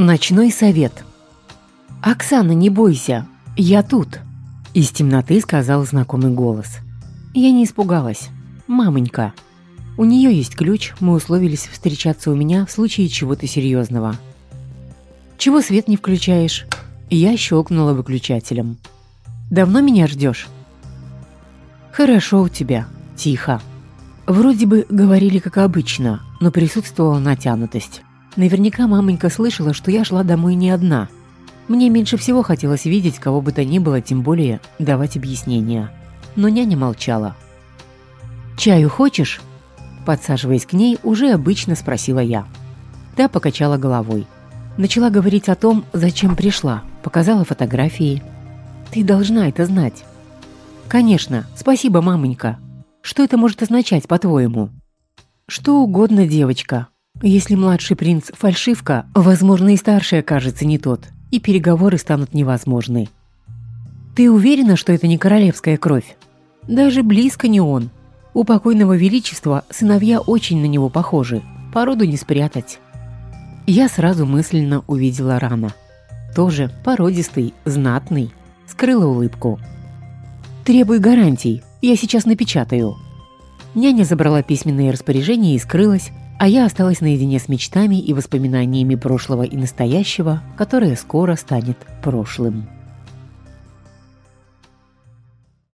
Ночной совет. «Оксана, не бойся, я тут», – из темноты сказал знакомый голос. Я не испугалась. «Мамонька». У нее есть ключ, мы условились встречаться у меня в случае чего-то серьезного. «Чего свет не включаешь?» Я щелкнула выключателем. «Давно меня ждешь?» «Хорошо у тебя. Тихо». Вроде бы говорили как обычно, но присутствовала натянутость. Наверняка мамонька слышала, что я шла домой не одна. Мне меньше всего хотелось видеть кого бы то ни было, тем более давать объяснения. Но няня молчала. «Чаю хочешь?» Подсаживаясь к ней, уже обычно спросила я. Та покачала головой. Начала говорить о том, зачем пришла, показала фотографии. «Ты должна это знать». «Конечно, спасибо, мамонька. Что это может означать, по-твоему?» «Что угодно, девочка. Если младший принц – фальшивка, возможно, и старший окажется не тот, и переговоры станут невозможны. Ты уверена, что это не королевская кровь? Даже близко не он. У покойного величества сыновья очень на него похожи, породу не спрятать. Я сразу мысленно увидела рана. Тоже породистый, знатный. Скрыла улыбку. «Требуй гарантий, я сейчас напечатаю». Няня забрала письменные распоряжения и скрылась, а я осталась наедине с мечтами и воспоминаниями прошлого и настоящего, которое скоро станет прошлым.